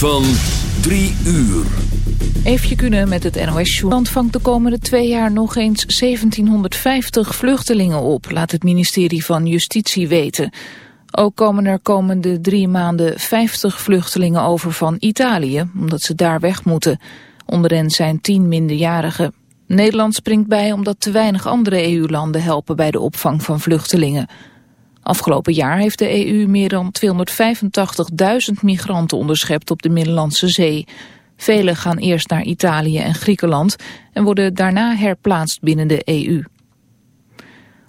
van 3 uur. Eefje kunnen met het NOS-journaal vangt de komende twee jaar nog eens 1750 vluchtelingen op, laat het ministerie van Justitie weten. Ook komen er komende drie maanden 50 vluchtelingen over van Italië, omdat ze daar weg moeten. Onder hen zijn 10 minderjarigen. Nederland springt bij omdat te weinig andere EU-landen helpen bij de opvang van vluchtelingen. Afgelopen jaar heeft de EU meer dan 285.000 migranten onderschept op de Middellandse Zee. Velen gaan eerst naar Italië en Griekenland en worden daarna herplaatst binnen de EU.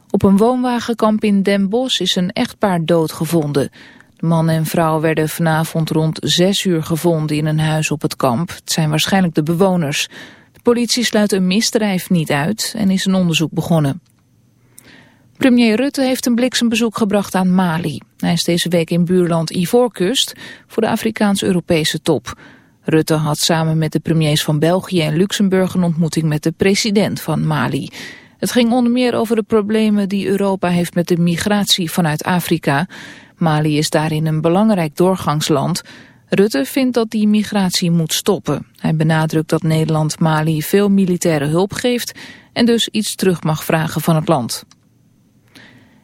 Op een woonwagenkamp in Den Bosch is een echtpaar doodgevonden. De man en vrouw werden vanavond rond 6 uur gevonden in een huis op het kamp. Het zijn waarschijnlijk de bewoners. De politie sluit een misdrijf niet uit en is een onderzoek begonnen. Premier Rutte heeft een bliksembezoek gebracht aan Mali. Hij is deze week in buurland Ivoorkust voor de Afrikaans-Europese top. Rutte had samen met de premiers van België en Luxemburg een ontmoeting met de president van Mali. Het ging onder meer over de problemen die Europa heeft met de migratie vanuit Afrika. Mali is daarin een belangrijk doorgangsland. Rutte vindt dat die migratie moet stoppen. Hij benadrukt dat Nederland Mali veel militaire hulp geeft en dus iets terug mag vragen van het land.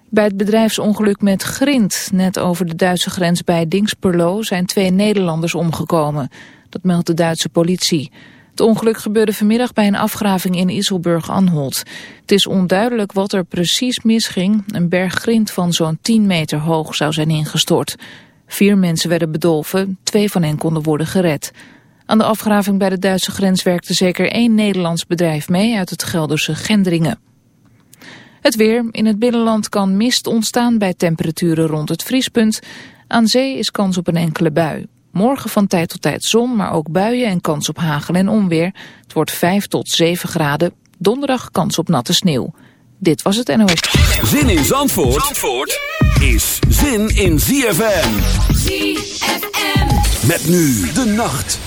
Bij het bedrijfsongeluk met Grind, net over de Duitse grens bij Dingsperlo, zijn twee Nederlanders omgekomen. Dat meldt de Duitse politie. Het ongeluk gebeurde vanmiddag bij een afgraving in Isselburg-Anholt. Het is onduidelijk wat er precies misging. Een berg grind van zo'n 10 meter hoog zou zijn ingestort. Vier mensen werden bedolven, twee van hen konden worden gered. Aan de afgraving bij de Duitse grens werkte zeker één Nederlands bedrijf mee uit het Gelderse Gendringen. Het weer. In het binnenland kan mist ontstaan bij temperaturen rond het vriespunt. Aan zee is kans op een enkele bui. Morgen van tijd tot tijd zon, maar ook buien en kans op hagel en onweer. Het wordt 5 tot 7 graden. Donderdag kans op natte sneeuw. Dit was het NOS. Zin in Zandvoort, Zandvoort is zin in ZFM. ZFM. Met nu de nacht.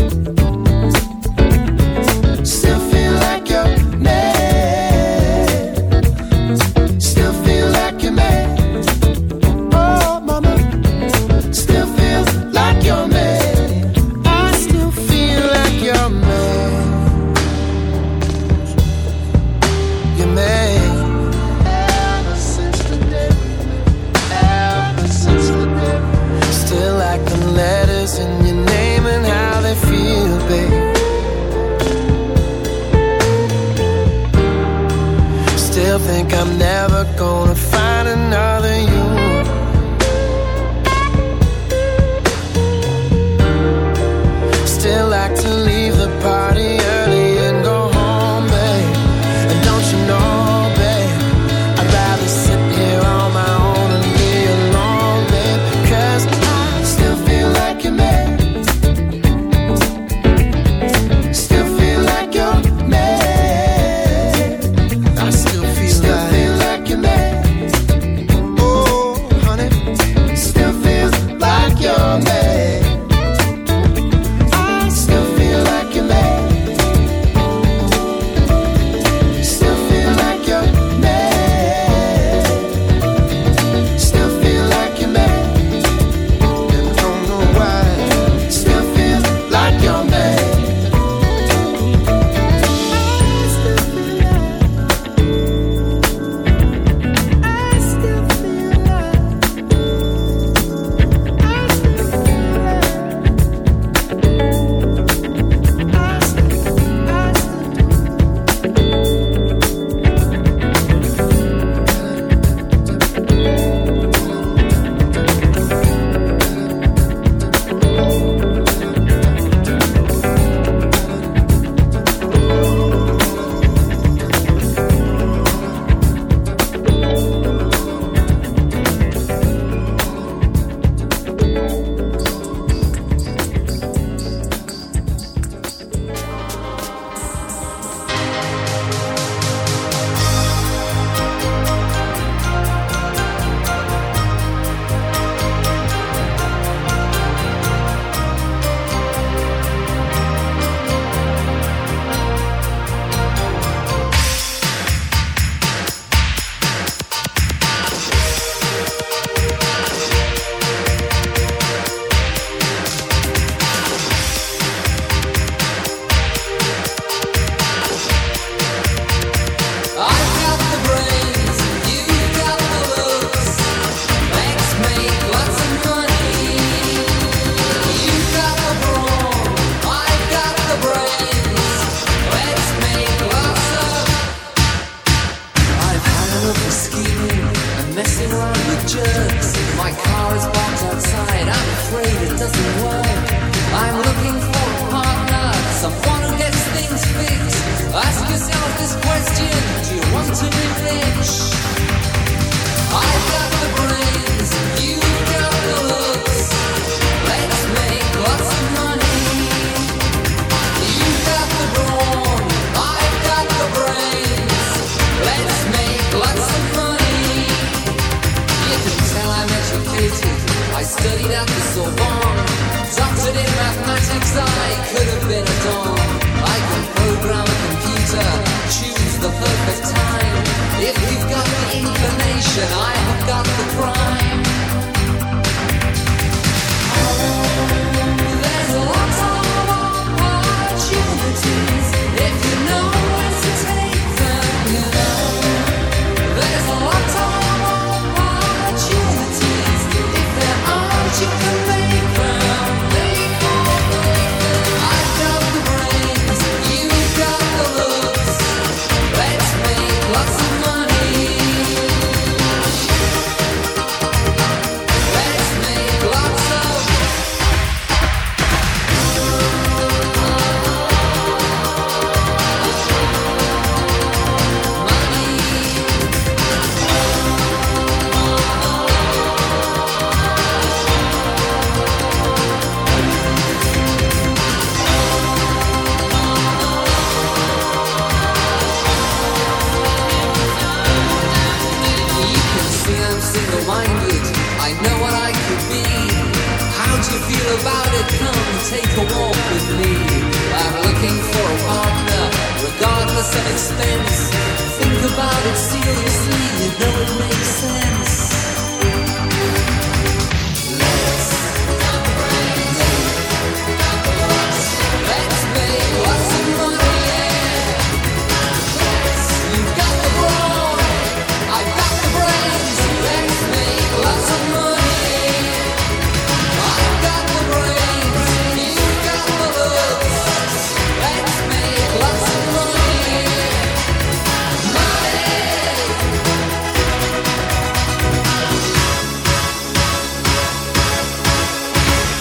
studied at the Sorbonne. Doctored in mathematics, I could have been a don. I can program a computer, choose the perfect time. If you've got the inclination, I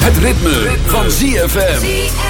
Het ritme, van ZFM.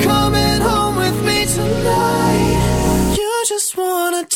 coming home with me tonight. You just wanna.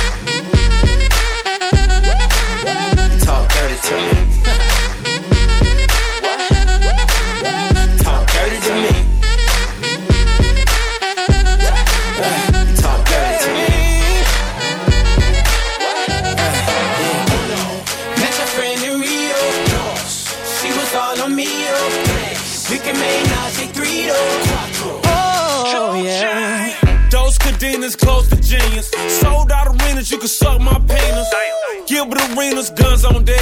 Talk dirty to me. Talk dirty to me. You talk dirty to me. Met your friend in Rio. She was all on me. oh. We can make Najee three though. Oh yeah. Those cadenas close to genius. Sold out arenas, you can suck my penis. Gilbert arenas, guns on deck.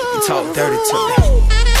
talk dirty to me.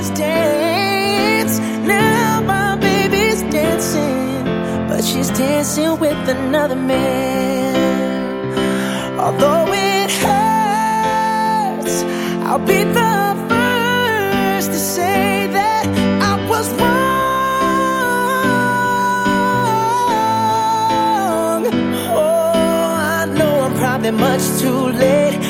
was dance. Now my baby's dancing, but she's dancing with another man. Although it hurts, I'll be the first to say that I was wrong. Oh, I know I'm probably much too late